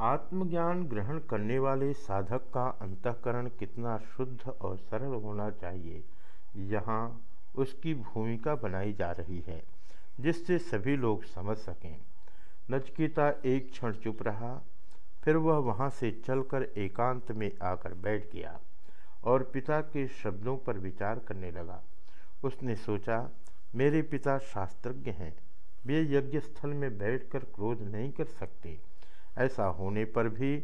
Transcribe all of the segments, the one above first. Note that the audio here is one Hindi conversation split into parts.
आत्मज्ञान ग्रहण करने वाले साधक का अंतकरण कितना शुद्ध और सरल होना चाहिए? यहाँ उसकी भूमिका बनाई जा रही है, जिससे सभी लोग समझ सकें। नचकेता एक क्षण चुप रहा, फिर वह वहाँ से चलकर एकांत में आकर बैठ गया और पिता के शब्दों पर विचार करने लगा। उसने सोचा, मेरे पिता शास्त्रज्ञ हैं, वे यज्ञ स्थल में बैठकर क्रोध नहीं कर सकते। ऐसा होने पर भी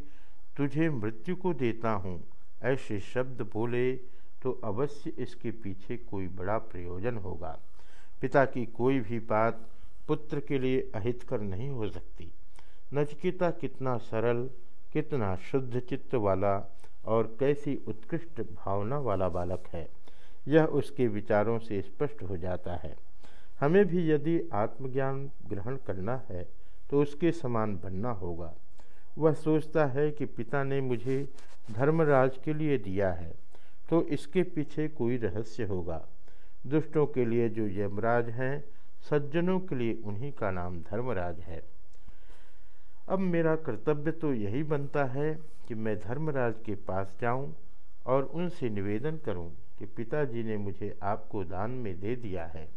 तुझे मृत्यु को देता हूँ। ऐसे शब्द बोले तो अवश्य इसके पीछे कोई बड़ा प्रयोजन होगा। पिता की कोई भी बात पुत्र के लिए अहितकर नहीं हो सकती। नचकिता कितना सरल, कितना शुद्ध चित्त वाला और कैसी उत्कृष्ट भावना वाला बालक है। यह उसके विचारों से स्पष्ट हो जाता है। हमें भी यदि आत्मज्ञान ग्रहण करना है तो उसके समान बनना होगा। वह सोचता है कि पिता ने मुझे धर्मराज के लिए दिया है तो इसके पीछे कोई रहस्य होगा। दुष्टों के लिए जो यमराज हैं, सज्जनों के लिए उन्हीं का नाम धर्मराज है। अब मेरा कर्तव्य तो यही बनता है कि मैं धर्मराज के पास जाऊँ और उनसे निवेदन करूँ कि पिताजी ने मुझे आपको दान में दे दिया है।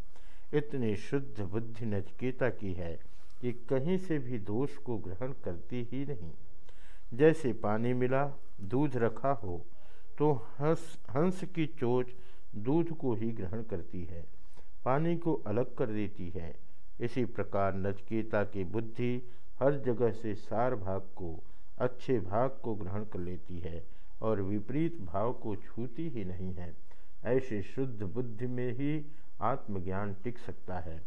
इतनी शुद्ध बुद्धि नचकेता की है कि कहीं से भी दोष को ग्रहण करती ही नहीं। जैसे पानी मिला, दूध रखा हो तो हंस हंस की चोच दूध को ही ग्रहण करती है। पानी को अलग कर देती है। इसी प्रकार नचकेता की बुद्धि हर जगह से सार भाग को, अच्छे भाग को ग्रहण कर लेती है और विपरीत भाव को छूती ही नहीं है। ऐसे शुद्ध बुद्धि में ही आत्मज्ञान टिक सकता है।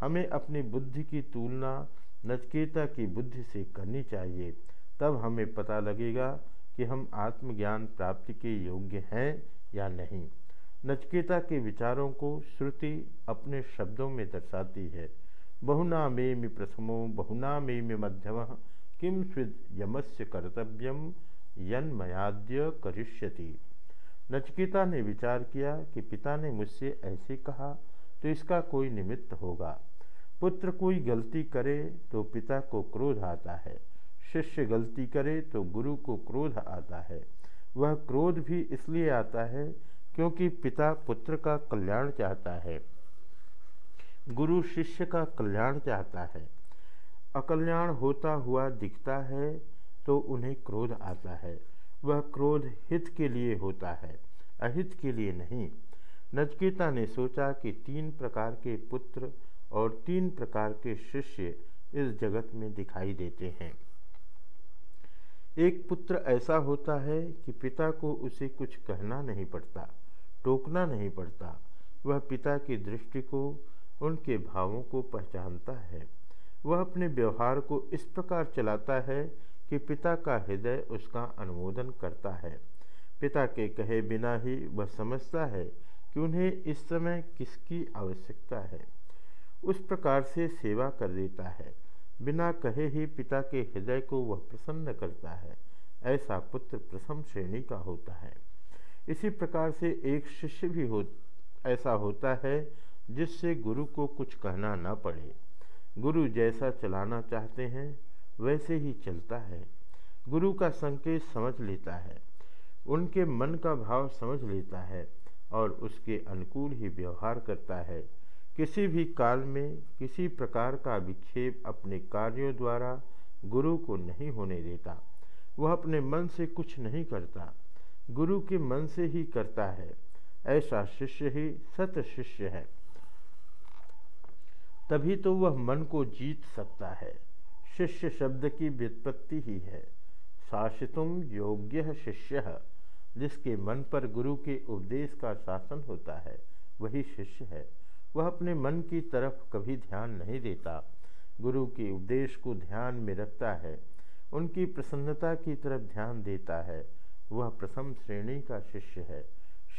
हमें अपनी बुद्धि की तुलना, नचकेता की बुद्धि से करनी चाहिए। तब हमें पता लगेगा कि हम आत्मज्ञान प्राप्ति के योग्य हैं या नहीं। नचकेता के विचारों को श्रुति अपने शब्दों में दर्शाती है। बहुना में प्रथमो बहुना में मध्यम किम स्विद यमस्य कर्तव्यम यन्मयाद्य करिष्यति। नचकेता ने विचार किया कि पिता ने मुझसे ऐसे कहा तो इसका कोई निमित्त होगा। पुत्र कोई गलती करे तो पिता को क्रोध आता है। शिष्य गलती करे तो गुरु को क्रोध आता है। वह क्रोध भी इसलिए आता है क्योंकि पिता पुत्र का कल्याण चाहता है। गुरु शिष्य का कल्याण चाहता है। अकल्याण होता हुआ दिखता है तो उन्हें क्रोध आता है। वह क्रोध हित के लिए होता है, अहित के लिए नहीं। नचकेता ने सोचा कि तीन प्रकार के पुत्र और तीन प्रकार के शिष्य इस जगत में दिखाई देते हैं। एक पुत्र ऐसा होता है कि पिता को उसे कुछ कहना नहीं पड़ता, टोकना नहीं पड़ता। वह पिता की दृष्टि को, उनके भावों को पहचानता है। वह अपने व्यवहार को इस प्रकार चलाता है कि पिता का हृदय उसका अनुमोदन करता है। पिता के कहे बिना ही वह समझता है कि उन्हें इस समय किसकी आवश्यकता है। उस प्रकार से सेवा कर देता है। बिना कहे ही पिता के हृदय को वह प्रसन्न करता है, ऐसा पुत्र प्रथम श्रेणी का होता है। इसी प्रकार से एक शिष्य भी हो, ऐसा होता है जिससे गुरु को कुछ कहना न पड़े। गुरु जैसा चलाना चाहते हैं, वैसे ही चलता है। गुरु का संकेत समझ लेता है, उनके मन का भाव समझ लेता है और उसके अनुकूल ही व्यवहार करता है। किसी भी काल में किसी प्रकार का विक्षेप अपने कार्यों द्वारा गुरु को नहीं होने देता। वह अपने मन से कुछ नहीं करता। गुरु के मन से ही करता है। ऐसा शिष्य ही सत शिष्य है। तभी तो वह मन को जीत सकता है। शिष्य शब्द की व्युत्पत्ति ही है। शासितुम योग्य शिष्य। जिसके मन पर गुरु के उपदेश का शासन होता है, वही शिष्य है। वह अपने मन की तरफ़ कभी ध्यान नहीं देता। गुरु के उपदेश को ध्यान में रखता है, उनकी प्रसन्नता की तरफ़ ध्यान देता है। वह प्रथम श्रेणी का शिष्य है।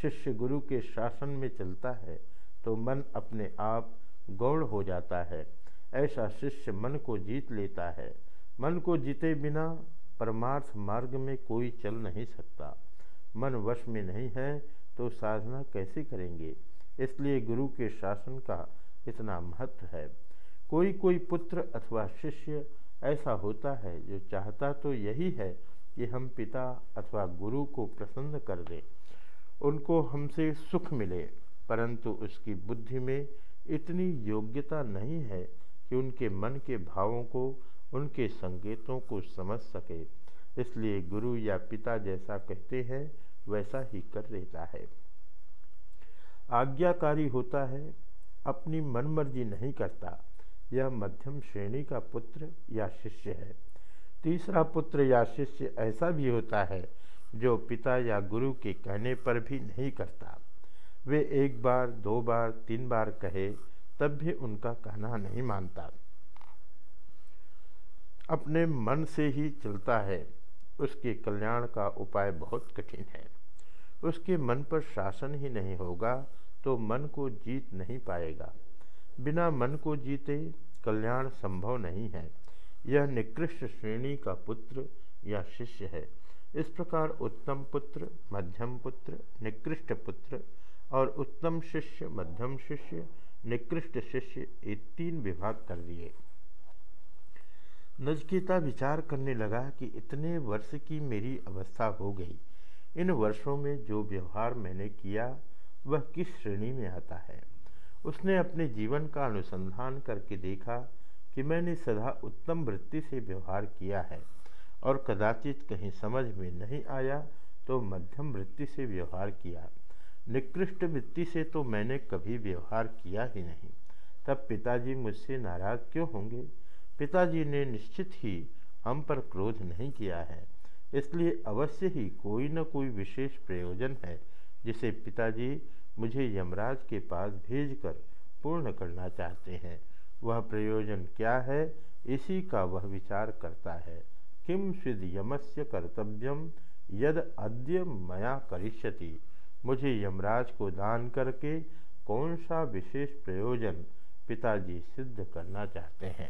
शिष्य गुरु के शासन में चलता है तो मन अपने आप गौड़ हो जाता है। ऐसा शिष्य मन को जीत लेता है। मन को जीते बिना परमार्थ मार्ग में कोई चल नहीं सकता। मन वश में नहीं है तो साधना कैसे करेंगे? इसलिए गुरु के शासन का इतना महत्व है। कोई कोई पुत्र अथवा शिष्य ऐसा होता है जो चाहता तो यही है कि हम पिता अथवा गुरु को प्रसन्न कर दें, उनको हमसे सुख मिले, परंतु उसकी बुद्धि में इतनी योग्यता नहीं है कि उनके मन के भावों को, उनके संकेतों को समझ सके। इसलिए गुरु या पिता जैसा कहते हैं, वैसा ही कर देता है। आज्ञाकारी होता है, अपनी मनमर्जी नहीं करता। यह मध्यम श्रेणी का पुत्र या शिष्य है। तीसरा पुत्र या शिष्य ऐसा भी होता है, जो पिता या गुरु के कहने पर भी नहीं करता। वे एक बार, दो बार, तीन बार कहे, तब भी उनका कहना नहीं मानता। अपने मन से ही चलता है। उसके कल्याण का उपाय बहुत कठिन है। उसके मन पर शासन ही नहीं होगा। तो मन को जीत नहीं पाएगा। बिना मन को जीते कल्याण संभव नहीं है। यह निकृष्ट श्रेणी का पुत्र या शिष्य है। इस प्रकार उत्तम पुत्र, मध्यम पुत्र, निकृष्ट पुत्र और उत्तम शिष्य, मध्यम शिष्य, निकृष्ट शिष्य ये तीन विभाग कर दिए। नजकीता विचार करने लगा कि इतने वर्ष की मेरी अवस्था हो गई। इन वर्षों में जो व्यवहार मैंने किया वह किस श्रेणी में आता है? उसने अपने जीवन का अनुसंधान करके देखा कि मैंने सदा उत्तम वृत्ति से व्यवहार किया है और कदाचित कहीं समझ में नहीं आया तो मध्यम वृत्ति से व्यवहार किया। निकृष्ट वृत्ति से तो मैंने कभी व्यवहार किया ही नहीं। तब पिताजी मुझसे नाराज़ क्यों होंगे? पिताजी ने निश्चित ही हम पर क्रोध नहीं किया है, इसलिए अवश्य ही कोई न कोई विशेष प्रयोजन है जिसे पिताजी मुझे यमराज के पास भेजकर पूर्ण करना चाहते हैं। वह प्रयोजन क्या है? इसी का वह विचार करता है। किम स्विद यमस्य कर्तव्यम यद अद्य मया करिष्यति। मुझे यमराज को दान करके कौन सा विशेष प्रयोजन पिताजी सिद्ध करना चाहते हैं?